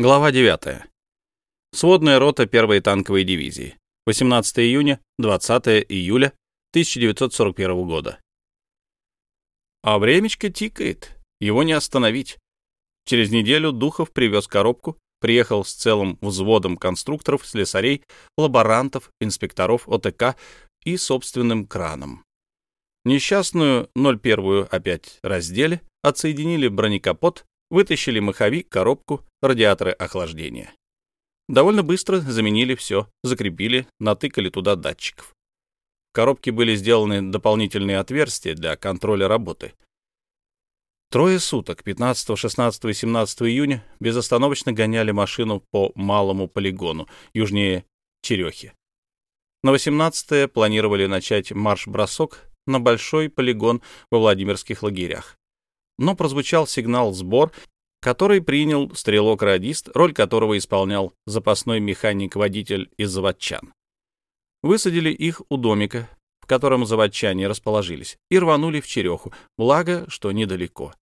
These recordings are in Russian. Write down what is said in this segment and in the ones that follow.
Глава 9. Сводная рота 1-й танковой дивизии. 18 июня, 20 июля 1941 года. А времечко тикает, его не остановить. Через неделю Духов привез коробку, приехал с целым взводом конструкторов, слесарей, лаборантов, инспекторов ОТК и собственным краном. Несчастную 01 опять раздели, отсоединили бронекапот, Вытащили маховик, коробку, радиаторы охлаждения. Довольно быстро заменили все, закрепили, натыкали туда датчиков. В коробке были сделаны дополнительные отверстия для контроля работы. Трое суток, 15, 16 и 17 июня, безостановочно гоняли машину по малому полигону, южнее Черехи. На 18 планировали начать марш-бросок на большой полигон во Владимирских лагерях но прозвучал сигнал «сбор», который принял стрелок-радист, роль которого исполнял запасной механик-водитель из заводчан. Высадили их у домика, в котором заводчане расположились, и рванули в Череху, благо, что недалеко.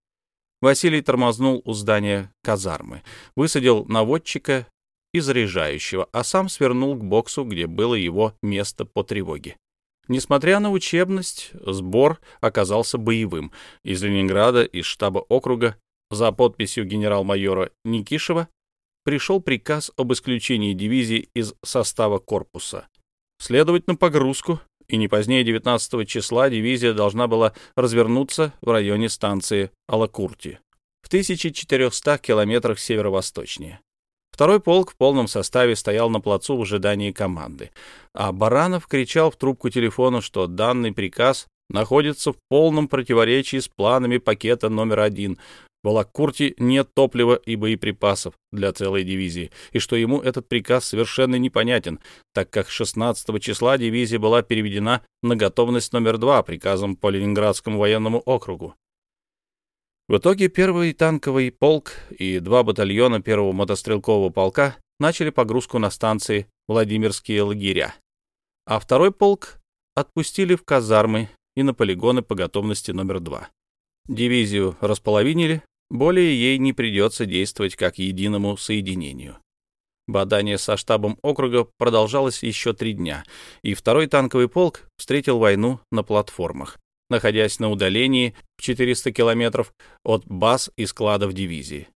Василий тормознул у здания казармы, высадил наводчика и заряжающего, а сам свернул к боксу, где было его место по тревоге. Несмотря на учебность, сбор оказался боевым. Из Ленинграда, из штаба округа, за подписью генерал-майора Никишева, пришел приказ об исключении дивизии из состава корпуса. Следовать на погрузку, и не позднее 19 числа дивизия должна была развернуться в районе станции Алакурти, в 1400 километрах северо-восточнее. Второй полк в полном составе стоял на плацу в ожидании команды, а Баранов кричал в трубку телефона, что данный приказ находится в полном противоречии с планами пакета номер один. В Алаккурте нет топлива и боеприпасов для целой дивизии, и что ему этот приказ совершенно непонятен, так как 16 числа дивизия была переведена на готовность номер два приказом по Ленинградскому военному округу. В итоге первый танковый полк и два батальона первого мотострелкового полка начали погрузку на станции Владимирские лагеря, а второй полк отпустили в казармы и на полигоны по готовности номер два. Дивизию располовинили, более ей не придется действовать как единому соединению. Бадание со штабом округа продолжалось еще три дня, и второй танковый полк встретил войну на платформах, находясь на удалении в 400 километров от баз и складов дивизии.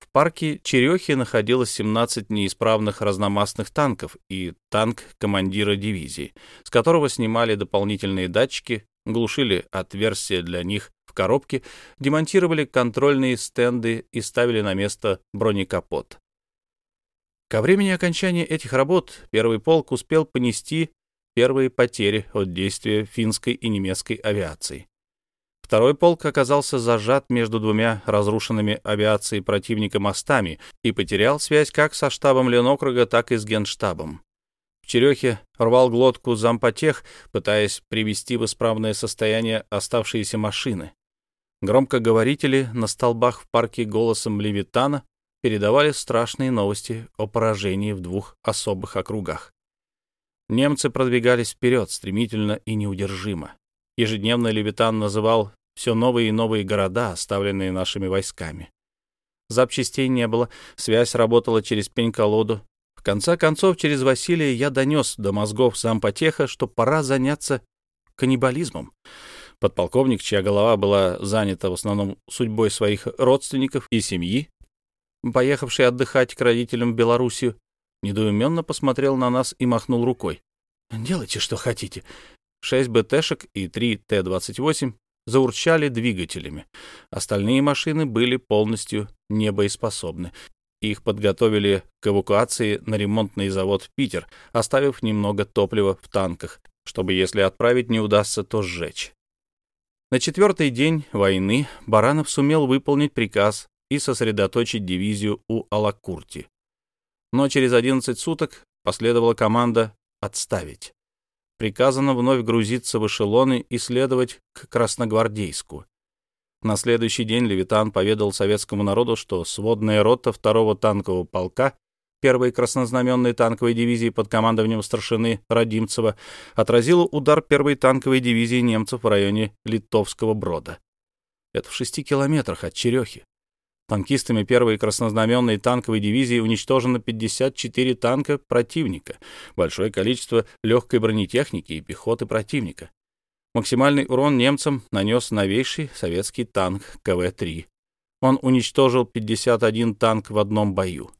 В парке Черехи находилось 17 неисправных разномастных танков и танк командира дивизии, с которого снимали дополнительные датчики, глушили отверстия для них в коробке, демонтировали контрольные стенды и ставили на место бронекапот. Ко времени окончания этих работ первый полк успел понести первые потери от действия финской и немецкой авиации. Второй полк оказался зажат между двумя разрушенными авиацией противника мостами и потерял связь как со штабом Ленокруга, так и с генштабом. В Черехе рвал глотку зампотех, пытаясь привести в исправное состояние оставшиеся машины. Громкоговорители на столбах в парке голосом Левитана передавали страшные новости о поражении в двух особых округах. Немцы продвигались вперед стремительно и неудержимо. Ежедневно Левитан называл все новые и новые города, оставленные нашими войсками. Запчастей не было, связь работала через пень-колоду. В конце концов, через Василия я донес до мозгов зампотеха, что пора заняться каннибализмом. Подполковник, чья голова была занята в основном судьбой своих родственников и семьи, поехавший отдыхать к родителям в Белоруссию, недоуменно посмотрел на нас и махнул рукой. «Делайте, что хотите». Шесть БТшек и три Т-28 заурчали двигателями. Остальные машины были полностью небоеспособны. Их подготовили к эвакуации на ремонтный завод в Питер, оставив немного топлива в танках, чтобы, если отправить не удастся, то сжечь. На четвертый день войны Баранов сумел выполнить приказ и сосредоточить дивизию у Алакурти но через 11 суток последовала команда «отставить». Приказано вновь грузиться в эшелоны и следовать к Красногвардейску. На следующий день Левитан поведал советскому народу, что сводная рота второго танкового полка первой краснознаменной танковой дивизии под командованием старшины Радимцева отразила удар первой танковой дивизии немцев в районе Литовского Брода. Это в шести километрах от Черехи. Танкистами первой краснознаменной танковой дивизии уничтожено 54 танка противника, большое количество легкой бронетехники и пехоты противника. Максимальный урон немцам нанес новейший советский танк КВ-3. Он уничтожил 51 танк в одном бою.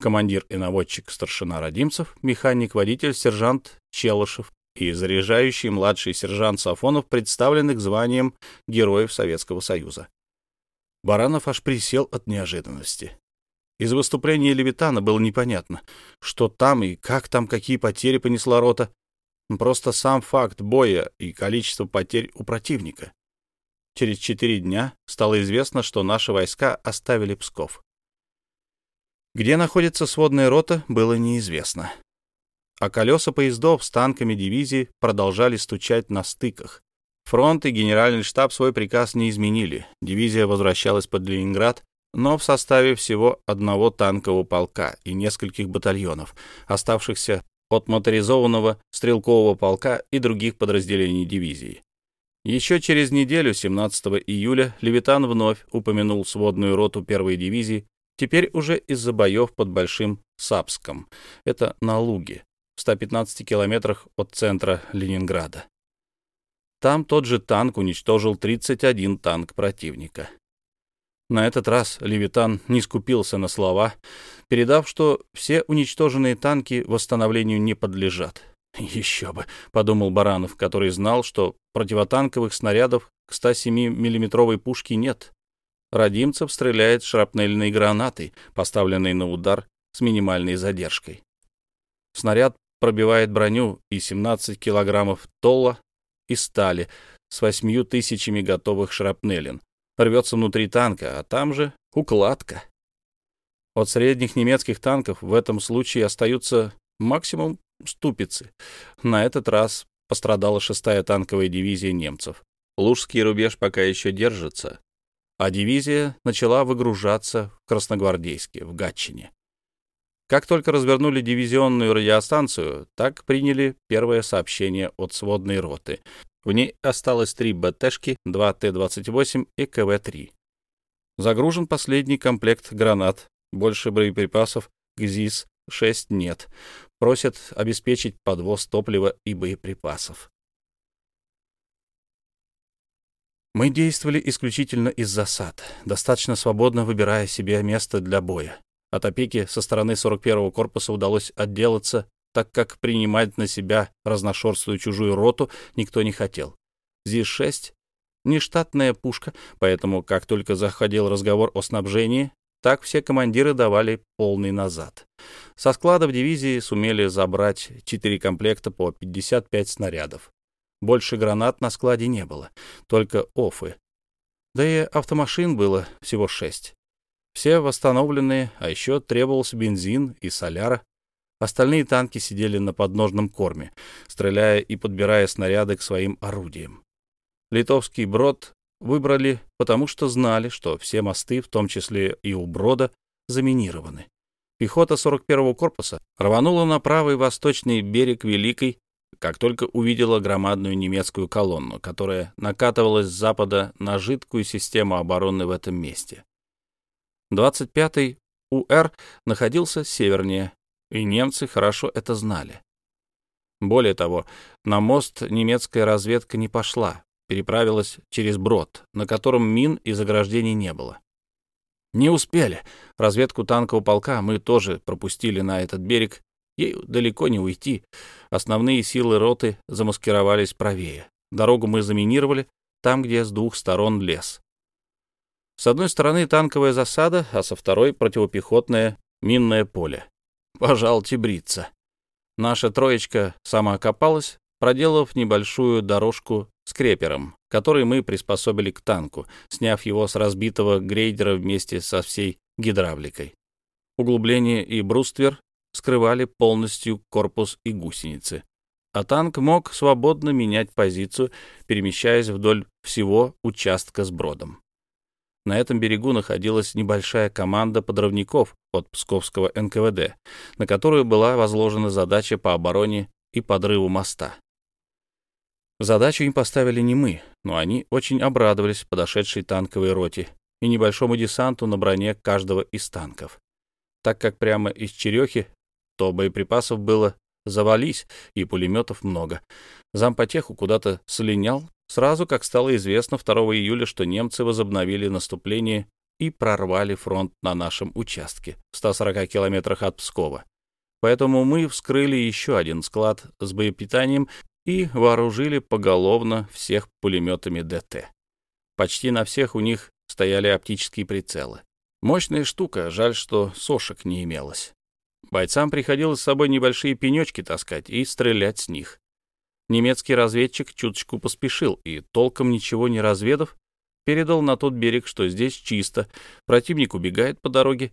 Командир и наводчик старшина Родимцев, механик-водитель сержант Челышев и заряжающий младший сержант Сафонов представлены к званиям Героев Советского Союза. Баранов аж присел от неожиданности. Из выступления Левитана было непонятно, что там и как там какие потери понесла рота. Просто сам факт боя и количество потерь у противника. Через четыре дня стало известно, что наши войска оставили Псков. Где находится сводная рота, было неизвестно. А колеса поездов с танками дивизии продолжали стучать на стыках. Фронт и генеральный штаб свой приказ не изменили. Дивизия возвращалась под Ленинград, но в составе всего одного танкового полка и нескольких батальонов, оставшихся от моторизованного стрелкового полка и других подразделений дивизии. Еще через неделю, 17 июля, Левитан вновь упомянул сводную роту первой дивизии, теперь уже из-за боев под Большим Сапском, это на Луге, в 115 километрах от центра Ленинграда. Там тот же танк уничтожил 31 танк противника. На этот раз Левитан не скупился на слова, передав, что все уничтоженные танки восстановлению не подлежат. «Еще бы», — подумал Баранов, который знал, что противотанковых снарядов к 107 миллиметровой пушке нет. Родимцев стреляет шрапнельной гранатой, поставленной на удар с минимальной задержкой. Снаряд пробивает броню и 17 килограммов толла и стали с восьмью тысячами готовых шрапнелин. Рвется внутри танка, а там же укладка. От средних немецких танков в этом случае остаются максимум ступицы. На этот раз пострадала шестая танковая дивизия немцев. Лужский рубеж пока еще держится, а дивизия начала выгружаться в Красногвардейске, в Гатчине. Как только развернули дивизионную радиостанцию, так приняли первое сообщение от сводной роты. В ней осталось три БТшки, два Т-28 и КВ-3. Загружен последний комплект гранат. Больше боеприпасов к ЗИС-6 нет. Просят обеспечить подвоз топлива и боеприпасов. Мы действовали исключительно из засад, достаточно свободно выбирая себе место для боя. От опеки со стороны 41-го корпуса удалось отделаться, так как принимать на себя разношерстную чужую роту никто не хотел. ЗИС-6 — нештатная пушка, поэтому как только заходил разговор о снабжении, так все командиры давали полный назад. Со складов дивизии сумели забрать 4 комплекта по 55 снарядов. Больше гранат на складе не было, только офы. Да и автомашин было всего шесть. Все восстановленные, а еще требовался бензин и соляра. Остальные танки сидели на подножном корме, стреляя и подбирая снаряды к своим орудиям. Литовский брод выбрали, потому что знали, что все мосты, в том числе и у брода, заминированы. Пехота 41-го корпуса рванула на правый восточный берег Великой, как только увидела громадную немецкую колонну, которая накатывалась с запада на жидкую систему обороны в этом месте. 25-й УР находился севернее, и немцы хорошо это знали. Более того, на мост немецкая разведка не пошла, переправилась через брод, на котором мин и заграждений не было. Не успели. Разведку танкового полка мы тоже пропустили на этот берег. Ей далеко не уйти. Основные силы роты замаскировались правее. Дорогу мы заминировали там, где с двух сторон лес. С одной стороны танковая засада, а со второй — противопехотное минное поле. Пожалуйте бриться. Наша троечка самоокопалась, проделав небольшую дорожку с крепером, который мы приспособили к танку, сняв его с разбитого грейдера вместе со всей гидравликой. Углубление и бруствер скрывали полностью корпус и гусеницы, а танк мог свободно менять позицию, перемещаясь вдоль всего участка с бродом. На этом берегу находилась небольшая команда подрывников от Псковского НКВД, на которую была возложена задача по обороне и подрыву моста. Задачу им поставили не мы, но они очень обрадовались подошедшей танковой роте и небольшому десанту на броне каждого из танков. Так как прямо из Черехи, то боеприпасов было завались, и пулеметов много. Зампотеху куда-то слинял, сразу как стало известно 2 июля, что немцы возобновили наступление и прорвали фронт на нашем участке в 140 километрах от Пскова. Поэтому мы вскрыли еще один склад с боепитанием и вооружили поголовно всех пулеметами ДТ. Почти на всех у них стояли оптические прицелы. Мощная штука, жаль, что сошек не имелось. Бойцам приходилось с собой небольшие пенечки таскать и стрелять с них. Немецкий разведчик чуточку поспешил и, толком ничего не разведав, передал на тот берег, что здесь чисто, противник убегает по дороге.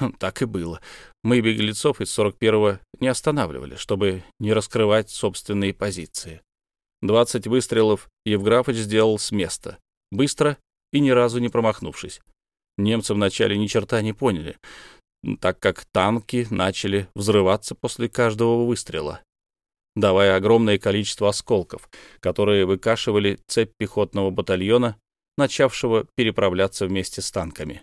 Хм, так и было. Мы беглецов из 41-го не останавливали, чтобы не раскрывать собственные позиции. 20 выстрелов Евграфыч сделал с места, быстро и ни разу не промахнувшись. Немцы вначале ни черта не поняли, так как танки начали взрываться после каждого выстрела, давая огромное количество осколков, которые выкашивали цепь пехотного батальона, начавшего переправляться вместе с танками.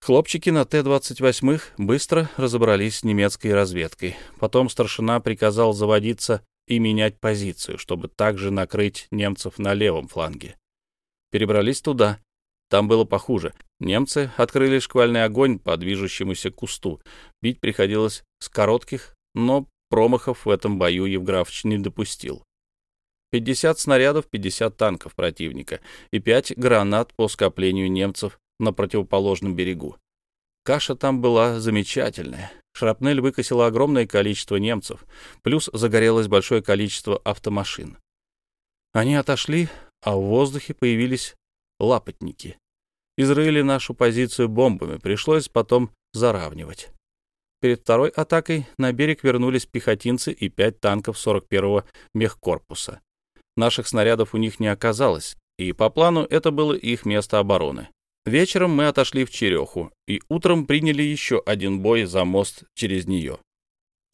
Хлопчики на Т-28 быстро разобрались с немецкой разведкой. Потом старшина приказал заводиться и менять позицию, чтобы также накрыть немцев на левом фланге. Перебрались туда, там было похуже. Немцы открыли шквальный огонь по движущемуся кусту. Бить приходилось с коротких, но промахов в этом бою Евграфович не допустил. 50 снарядов, 50 танков противника и 5 гранат по скоплению немцев на противоположном берегу. Каша там была замечательная. Шрапнель выкосила огромное количество немцев, плюс загорелось большое количество автомашин. Они отошли, а в воздухе появились лапотники изрыли нашу позицию бомбами, пришлось потом заравнивать. Перед второй атакой на берег вернулись пехотинцы и пять танков 41-го мехкорпуса. Наших снарядов у них не оказалось, и по плану это было их место обороны. Вечером мы отошли в Череху и утром приняли еще один бой за мост через нее.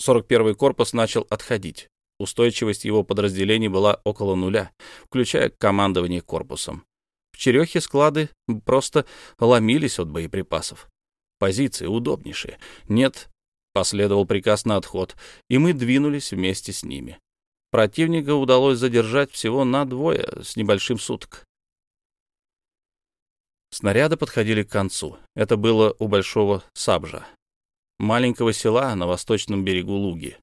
41-й корпус начал отходить. Устойчивость его подразделений была около нуля, включая командование корпусом. В склады просто ломились от боеприпасов. Позиции удобнейшие. Нет, последовал приказ на отход, и мы двинулись вместе с ними. Противника удалось задержать всего на двое с небольшим суток. Снаряды подходили к концу. Это было у Большого Сабжа, маленького села на восточном берегу Луги.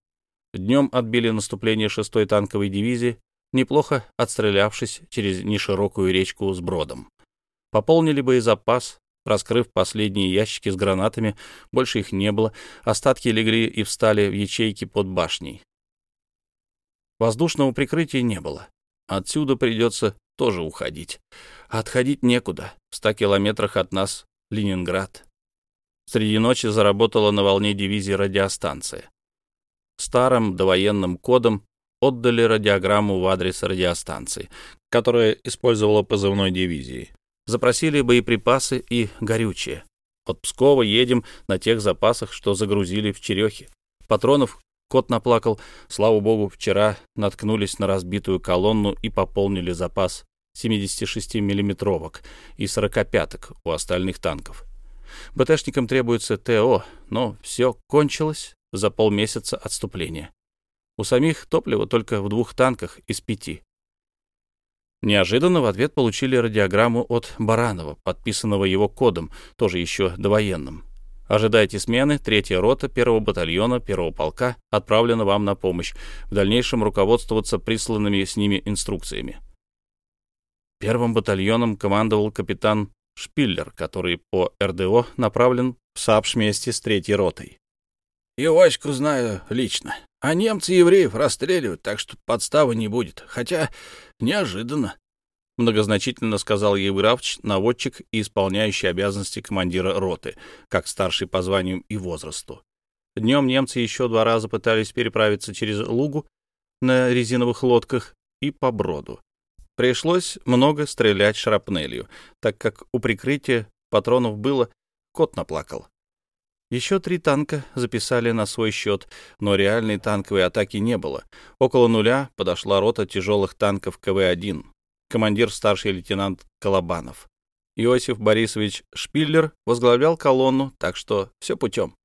Днем отбили наступление 6-й танковой дивизии, неплохо отстрелявшись через неширокую речку с бродом. Пополнили боезапас, раскрыв последние ящики с гранатами, больше их не было, остатки легли и встали в ячейки под башней. Воздушного прикрытия не было. Отсюда придется тоже уходить. А отходить некуда. В ста километрах от нас Ленинград. Среди ночи заработала на волне дивизии радиостанция. Старым довоенным кодом отдали радиограмму в адрес радиостанции, которая использовала позывной дивизии. Запросили боеприпасы и горючее. От Пскова едем на тех запасах, что загрузили в Черехе. Патронов кот наплакал. Слава богу, вчера наткнулись на разбитую колонну и пополнили запас 76-миллиметровок и 45-ок у остальных танков. БТшникам требуется ТО, но все кончилось за полмесяца отступления. У самих топливо только в двух танках из пяти. Неожиданно в ответ получили радиограмму от Баранова, подписанного его кодом, тоже еще довоенным. Ожидайте смены, третья рота первого батальона первого полка отправлена вам на помощь, в дальнейшем руководствоваться присланными с ними инструкциями. Первым батальоном командовал капитан Шпиллер, который по РДО направлен в САПШ вместе с третьей ротой. Иоську знаю лично. А немцы евреев расстреливают, так что подставы не будет. Хотя неожиданно. Многозначительно сказал Евграфович, наводчик и исполняющий обязанности командира роты, как старший по званию и возрасту. Днем немцы еще два раза пытались переправиться через Лугу на резиновых лодках и по броду. Пришлось много стрелять шрапнелью, так как у прикрытия патронов было, кот наплакал. Еще три танка записали на свой счет, но реальной танковой атаки не было. Около нуля подошла рота тяжелых танков КВ-1, командир старший лейтенант Колобанов. Иосиф Борисович Шпиллер возглавлял колонну, так что все путем.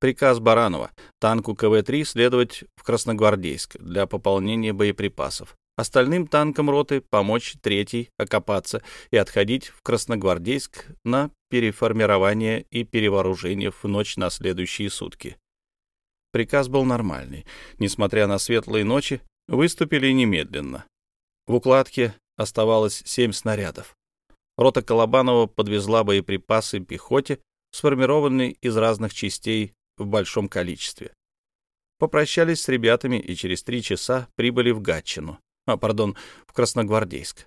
Приказ Баранова танку КВ-3 следовать в Красногвардейск для пополнения боеприпасов. Остальным танкам роты помочь третий окопаться и отходить в Красногвардейск на переформирование и перевооружение в ночь на следующие сутки. Приказ был нормальный. Несмотря на светлые ночи, выступили немедленно. В укладке оставалось семь снарядов. Рота Колобанова подвезла боеприпасы пехоте, сформированной из разных частей в большом количестве. Попрощались с ребятами и через три часа прибыли в Гатчину а, пардон, в Красногвардейск.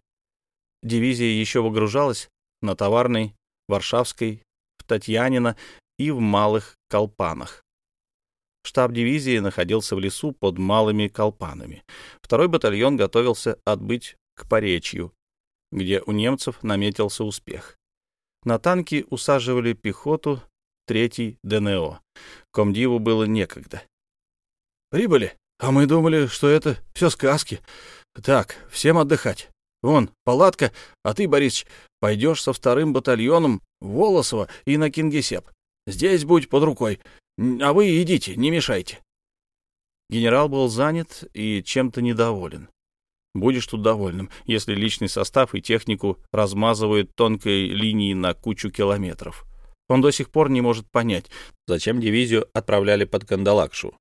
Дивизия еще выгружалась на Товарной, Варшавской, в Татьянино и в Малых Колпанах. Штаб дивизии находился в лесу под Малыми Колпанами. Второй батальон готовился отбыть к Поречью, где у немцев наметился успех. На танки усаживали пехоту, третий ДНО. Комдиву было некогда. «Прибыли, а мы думали, что это все сказки. Так, всем отдыхать. Вон, палатка, а ты, Борисович, пойдешь со вторым батальоном в Волосово и на Кингисепп. Здесь будь под рукой. А вы идите, не мешайте. Генерал был занят и чем-то недоволен. Будешь тут довольным, если личный состав и технику размазывают тонкой линией на кучу километров. Он до сих пор не может понять, зачем дивизию отправляли под Кандалакшу.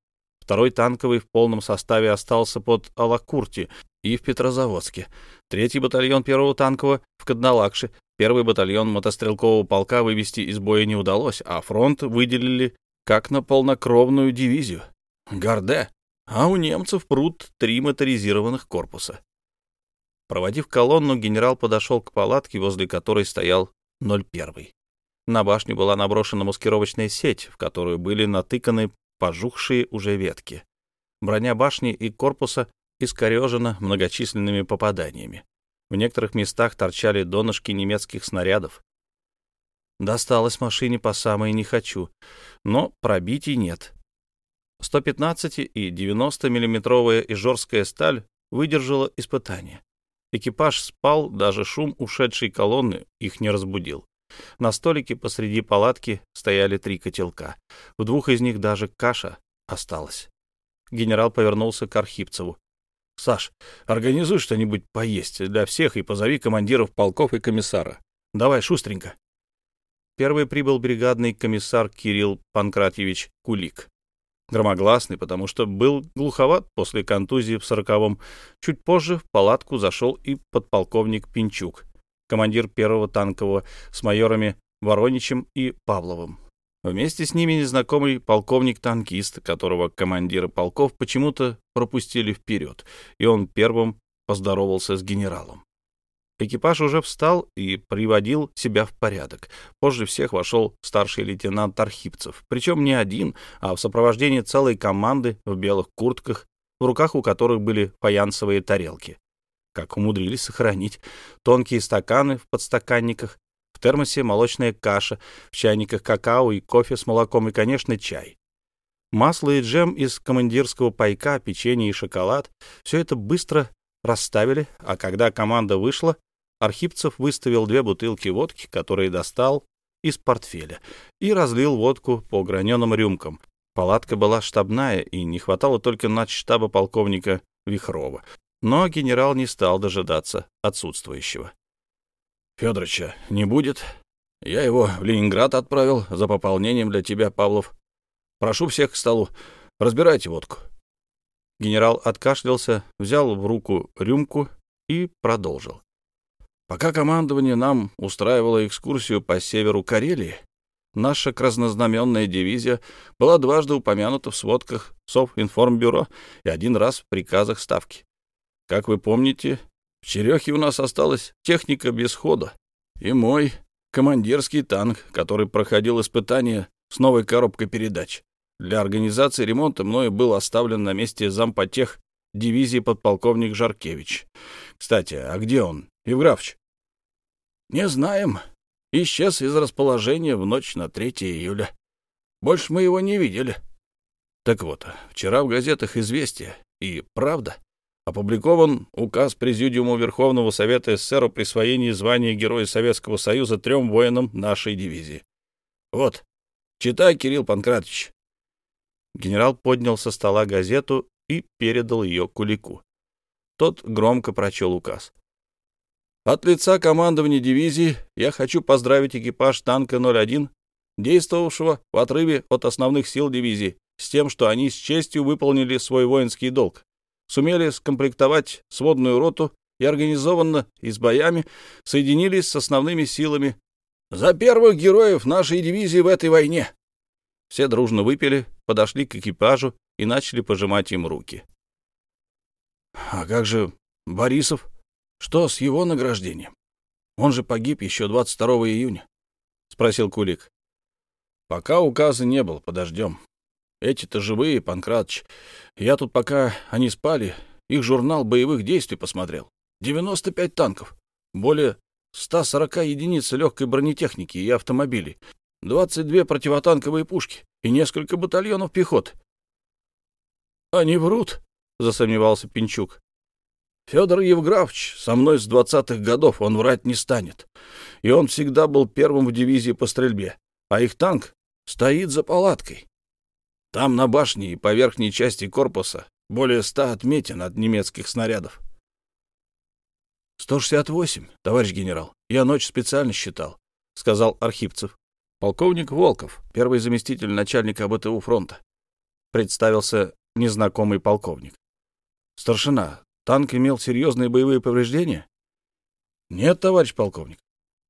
Второй танковый в полном составе остался под Алакурти, и в Петрозаводске, третий батальон первого танкового в Кадналакше, первый батальон мотострелкового полка вывести из боя не удалось, а фронт выделили как на полнокровную дивизию. Горде. А у немцев пруд три моторизированных корпуса. Проводив колонну, генерал подошел к палатке, возле которой стоял 01. На башню была наброшена маскировочная сеть, в которую были натыканы пожухшие уже ветки. Броня башни и корпуса искорежена многочисленными попаданиями. В некоторых местах торчали донышки немецких снарядов. Досталось машине по самой не хочу, но пробитий нет. 115 и 90 миллиметровая ижорская сталь выдержала испытание. Экипаж спал, даже шум ушедшей колонны их не разбудил. На столике посреди палатки стояли три котелка. В двух из них даже каша осталась. Генерал повернулся к Архипцеву. Саш, организуй что-нибудь поесть для всех и позови командиров полков и комиссара. Давай, шустренько. Первый прибыл бригадный комиссар Кирилл Панкратьевич Кулик. Громогласный, потому что был глуховат после контузии в сороковом. Чуть позже в палатку зашел и подполковник Пинчук, командир первого танкового с майорами Вороничем и Павловым. Вместе с ними незнакомый полковник-танкист, которого командиры полков почему-то пропустили вперед, и он первым поздоровался с генералом. Экипаж уже встал и приводил себя в порядок. Позже всех вошел старший лейтенант Архипцев, причем не один, а в сопровождении целой команды в белых куртках, в руках у которых были фаянсовые тарелки. Как умудрились сохранить тонкие стаканы в подстаканниках, в термосе молочная каша, в чайниках какао и кофе с молоком и, конечно, чай. Масло и джем из командирского пайка, печенье и шоколад — все это быстро расставили, а когда команда вышла, Архипцев выставил две бутылки водки, которые достал из портфеля, и разлил водку по граненым рюмкам. Палатка была штабная, и не хватало только штаба полковника Вихрова. Но генерал не стал дожидаться отсутствующего. Федоровича не будет. Я его в Ленинград отправил за пополнением для тебя, Павлов. Прошу всех к столу. Разбирайте водку. Генерал откашлялся, взял в руку рюмку и продолжил. Пока командование нам устраивало экскурсию по северу Карелии, наша краснознаменная дивизия была дважды упомянута в сводках Совинформбюро и один раз в приказах Ставки. Как вы помните, в Черехе у нас осталась техника без хода. И мой командирский танк, который проходил испытания с новой коробкой передач. Для организации ремонта мною был оставлен на месте зампотех дивизии подполковник Жаркевич. Кстати, а где он, Евграфович? Не знаем. Исчез из расположения в ночь на 3 июля. Больше мы его не видели. Так вот, вчера в газетах «Известия» и «Правда» опубликован указ Президиума Верховного Совета СССР о присвоении звания Героя Советского Союза трем воинам нашей дивизии. Вот, читай, Кирилл Панкратович. Генерал поднял со стола газету и передал ее Кулику. Тот громко прочел указ. От лица командования дивизии я хочу поздравить экипаж танка 01, действовавшего в отрыве от основных сил дивизии, с тем, что они с честью выполнили свой воинский долг, сумели скомплектовать сводную роту и организованно и с боями соединились с основными силами за первых героев нашей дивизии в этой войне. Все дружно выпили, подошли к экипажу и начали пожимать им руки. — А как же Борисов? Что с его награждением? Он же погиб еще 22 июня, — спросил Кулик. — Пока указа не было, подождем. Эти-то живые, Панкратыч. Я тут пока они спали, их журнал боевых действий посмотрел. 95 танков, более 140 единиц легкой бронетехники и автомобилей, 22 противотанковые пушки и несколько батальонов пехоты. — Они врут, — засомневался Пинчук. — Федор Евграфович со мной с двадцатых годов, он врать не станет. И он всегда был первым в дивизии по стрельбе, а их танк стоит за палаткой. Там на башне и по верхней части корпуса более ста отметин от немецких снарядов. 168, товарищ генерал. Я ночь специально считал, сказал Архипцев. Полковник Волков, первый заместитель начальника АБТУ фронта. Представился незнакомый полковник. Старшина, танк имел серьезные боевые повреждения? Нет, товарищ полковник.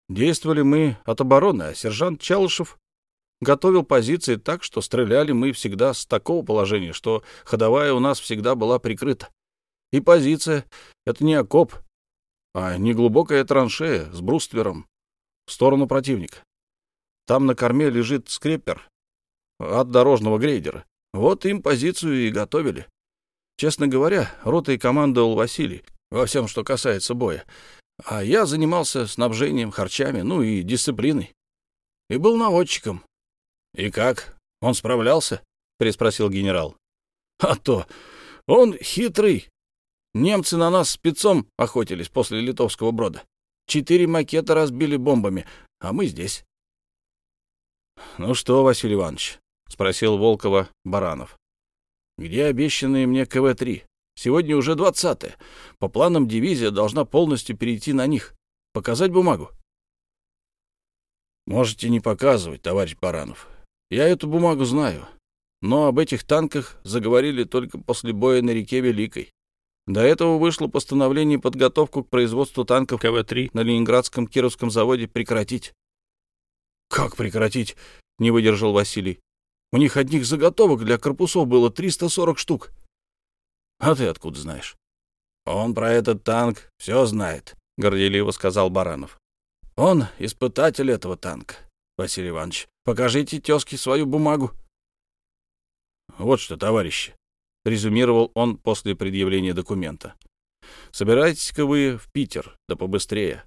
Действовали мы от обороны, а сержант Чалышев готовил позиции так, что стреляли мы всегда с такого положения, что ходовая у нас всегда была прикрыта. И позиция — это не окоп, а неглубокая траншея с бруствером в сторону противника. Там на корме лежит скреппер от дорожного грейдера. Вот им позицию и готовили. Честно говоря, ротой командовал Василий во всем, что касается боя. А я занимался снабжением, харчами, ну и дисциплиной. И был наводчиком. «И как? Он справлялся?» — переспросил генерал. «А то! Он хитрый. Немцы на нас спецом охотились после литовского брода. Четыре макета разбили бомбами, а мы здесь». «Ну что, Василий Иванович?» — спросил Волкова Баранов. «Где обещанные мне КВ-3? Сегодня уже двадцатое. По планам дивизия должна полностью перейти на них. Показать бумагу?» «Можете не показывать, товарищ Баранов. Я эту бумагу знаю, но об этих танках заговорили только после боя на реке Великой. До этого вышло постановление подготовку к производству танков КВ-3 на Ленинградском Кировском заводе прекратить. «Как прекратить?» — не выдержал Василий. «У них одних заготовок для корпусов было 340 штук». «А ты откуда знаешь?» «Он про этот танк все знает», — горделиво сказал Баранов. «Он испытатель этого танка, Василий Иванович. Покажите тезке свою бумагу. — Вот что, товарищи, — резюмировал он после предъявления документа. — Собирайтесь-ка вы в Питер, да побыстрее.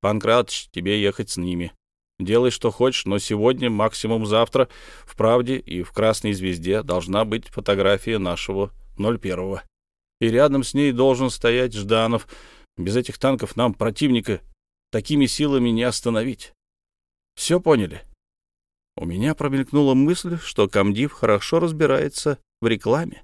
Панкратыч, тебе ехать с ними. Делай, что хочешь, но сегодня, максимум завтра, в «Правде» и в «Красной звезде» должна быть фотография нашего 01-го. И рядом с ней должен стоять Жданов. Без этих танков нам противника такими силами не остановить. Все поняли? У меня промелькнула мысль, что комдив хорошо разбирается в рекламе.